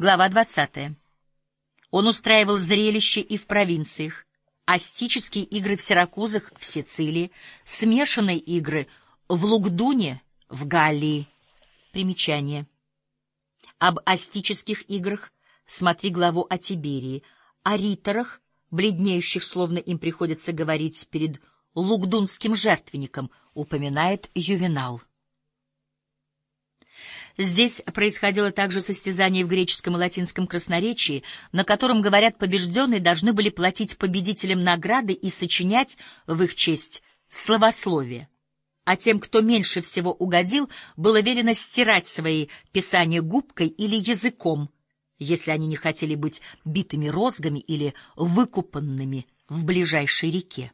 Глава 20. Он устраивал зрелища и в провинциях, астические игры в Сиракузах, в Сицилии, смешанные игры в Лугдуне, в Галлии. Примечание. Об астических играх смотри главу о Тиберии, о риторах, бледнеющих, словно им приходится говорить перед лугдунским жертвенником, упоминает Ювенал. Здесь происходило также состязание в греческом и латинском красноречии, на котором, говорят, побежденные должны были платить победителям награды и сочинять в их честь словословие. А тем, кто меньше всего угодил, было велено стирать свои писания губкой или языком, если они не хотели быть битыми розгами или выкупанными в ближайшей реке.